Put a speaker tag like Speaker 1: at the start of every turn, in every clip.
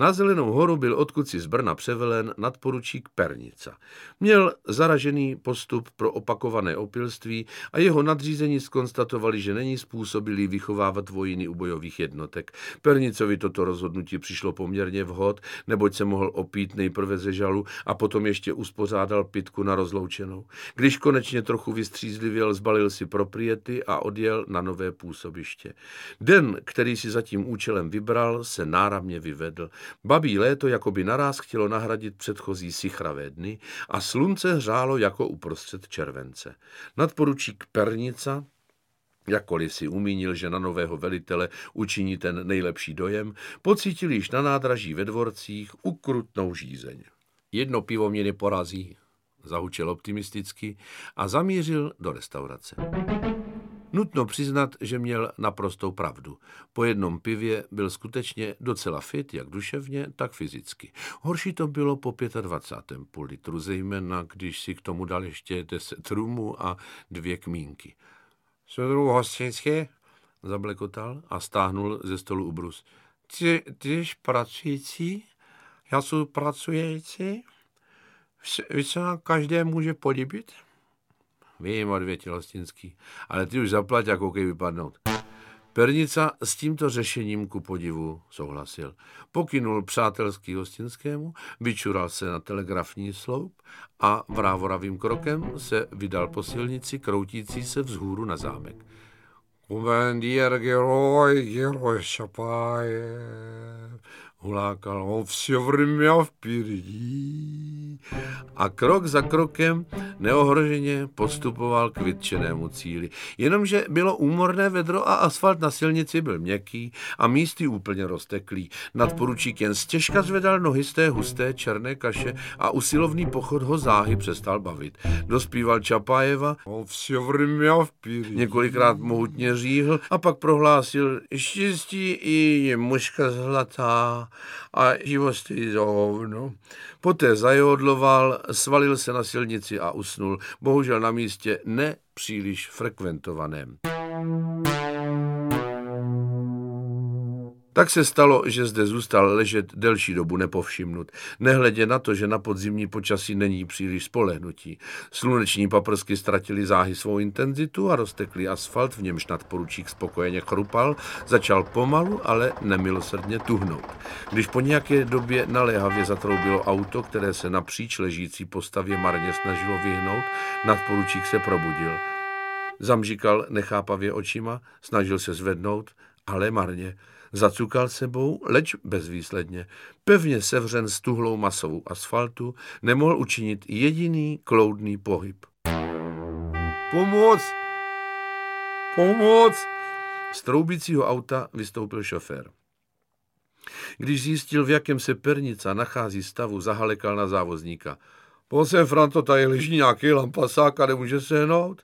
Speaker 1: Na Zelenou horu byl odkud si z Brna převelen nadporučík Pernica. Měl zaražený postup pro opakované opilství a jeho nadřízení skonstatovali, že není způsobilý vychovávat vojiny u bojových jednotek. Pernicovi toto rozhodnutí přišlo poměrně vhod, neboť se mohl opít nejprve ze žalu a potom ještě uspořádal pitku na rozloučenou. Když konečně trochu vystřízlivěl, zbalil si propriety a odjel na nové působiště. Den, který si za tím účelem vybral, se náramně vyvedl. Babí léto jakoby naraz chtělo nahradit předchozí sichravé dny a slunce hřálo jako uprostřed července. Nadporučík Pernica, Jakkoliv si umínil, že na nového velitele učiní ten nejlepší dojem, pocítil již na nádraží ve dvorcích ukrutnou žízeň. Jedno pivo mě neporazí, zahučel optimisticky a zamířil do restaurace. Nutno přiznat, že měl naprostou pravdu. Po jednom pivě byl skutečně docela fit, jak duševně, tak fyzicky. Horší to bylo po 25. půl litru, zejména když si k tomu dal ještě 10 rumů a dvě kmínky. Sodru hostinské? Zablekotal a stáhnul ze stolu ubrus. Ty, ty jsi pracující? Já jsem pracující? Víš, co nám každé může podíbit? Vím, odvětil Hostinský, ale ty už zaplať a koukej vypadnout. Pernica s tímto řešením ku podivu souhlasil. Pokynul přátelský hostinskému, vyčural se na telegrafní sloup a vrávoravým krokem se vydal po silnici, kroutící se vzhůru na zámek. Komandír Geroj, Geroj Šapájev, hulákal ho vše vrmě vpěrdí a krok za krokem neohroženě postupoval k vytčenému cíli. Jenomže bylo úmorné vedro a asfalt na silnici byl měkký a místy úplně rozteklý. Nadporučík jen stěžka zvedal nohy z té husté černé kaše a usilovný pochod ho záhy přestal bavit. Dospíval Čapájeva, několikrát mohutně říhl a pak prohlásil, štěstí i je mužka zlatá a život stojí za hovno. Poté zajodloval, svalil se na silnici a usnul, bohužel na místě nepříliš frekventovaném. Tak se stalo, že zde zůstal ležet delší dobu nepovšimnut, nehledě na to, že na podzimní počasí není příliš spolehnutí. Sluneční paprsky ztratili záhy svou intenzitu a roztekli asfalt, v němž nadporučík spokojeně chrupal, začal pomalu, ale nemilosrdně tuhnout. Když po nějaké době naléhavě zatroubilo auto, které se napříč ležící postavě marně snažilo vyhnout, nadporučík se probudil. Zamžikal nechápavě očima, snažil se zvednout, ale marně. Zacukal sebou, leč bezvýsledně. Pevně sevřen s tuhlou masovou asfaltu, nemohl učinit jediný kloudný pohyb. Pomoc! Pomoc! Z troubícího auta vystoupil šofér. Když zjistil, v jakém se pernica nachází stavu, zahalekal na závozníka. Pojď sem, Franto, tady leží nějaký lampasák a nemůže se hnout.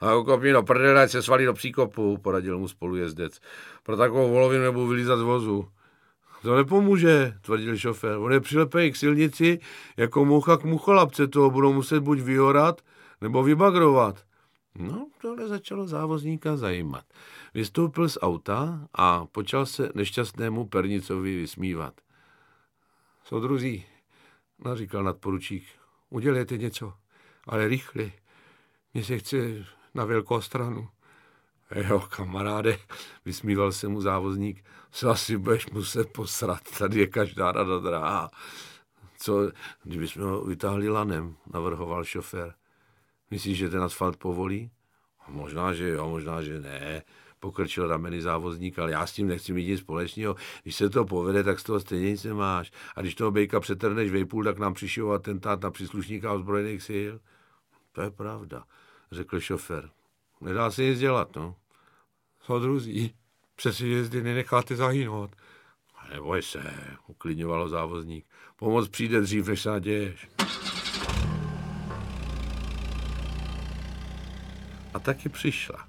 Speaker 1: A ukopni do prdele, se svalí do příkopu, poradil mu spolujezdec. Pro takovou volovinu nebudu vylízat z vozu. To nepomůže, tvrdil šofér. On je přilepený k silnici jako mucha k mucholapce. Toho budou muset buď vyhorat, nebo vybagrovat. No, tohle začalo závozníka zajímat. Vystoupil z auta a počal se nešťastnému pernicovi vysmívat. Soudruzí, naříkal nadporučík, udělejte něco, ale rychle. Mně se chce na velkou stranu. Jo, kamaráde, vysmíval se mu závozník, se asi budeš muset posrat, tady je každá rada drahá. Co, kdybychom ho vytáhli lanem, navrhoval šofér. Myslíš, že ten asfalt povolí? Možná, že jo, možná, že ne, pokrčil rameny závozník, ale já s tím nechci mít nic společného. Když se to povede, tak z toho stejně nic nemáš. A když toho bejka přetrneš vejpůl, tak nám přišel atentát na příslušníka ozbrojených sil. To je pravda řekl šofér. Nedá se nic dělat, no. Soudruzí, přes jezdy nenecháte zahynout. Neboj se, uklidňovalo závozník. Pomoc přijde dřív, než se naděješ. A taky přišla.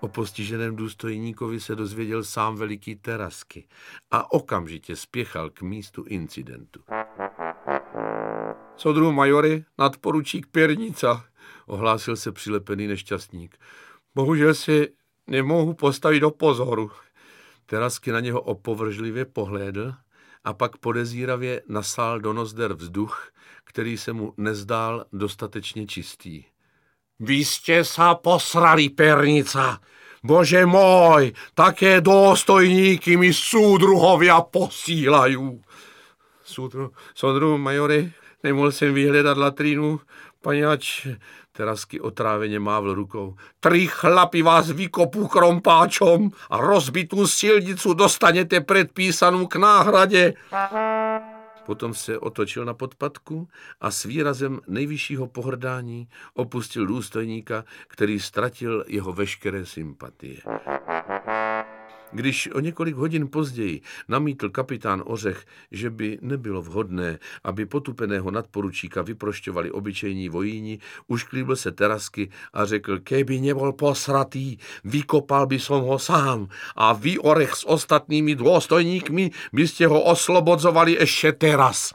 Speaker 1: O postiženém důstojníkovi se dozvěděl sám veliký Terasky a okamžitě spěchal k místu incidentu. Sodru majory, nadporučík Pěrnica, ohlásil se přilepený nešťastník. Bohužel si nemohu postavit do pozoru. Terasky na něho opovržlivě pohlédl, a pak podezíravě nasál do nozder vzduch, který se mu nezdál dostatečně čistý.
Speaker 2: Vy jste sa posrali, pernica. Bože môj, také dôstojníky mi súdruhovia posílajú.
Speaker 1: Súdru, soudru, majore, nemohl jsem vyhledat latrínu, paňač Terasky otráveně mávl rukou.
Speaker 2: Tři chlapi vás vykopu krompáčom a rozbitou silnicu dostanete predpísanou k náhradě.
Speaker 1: Potom se otočil na podpadku a s výrazem nejvyššího pohrdání opustil důstojníka, který ztratil jeho veškeré sympatie. Když o několik hodin později namítl kapitán Ořech, že by nebylo vhodné, aby potupeného nadporučíka vyprošťovali obyčejní vojíni, ušklíbil se terasky a řekl, keby nebol posratý, vykopal by som ho sám a vy Orech s ostatnými dôstojníkmi byste ho oslobodzovali ještě teraz.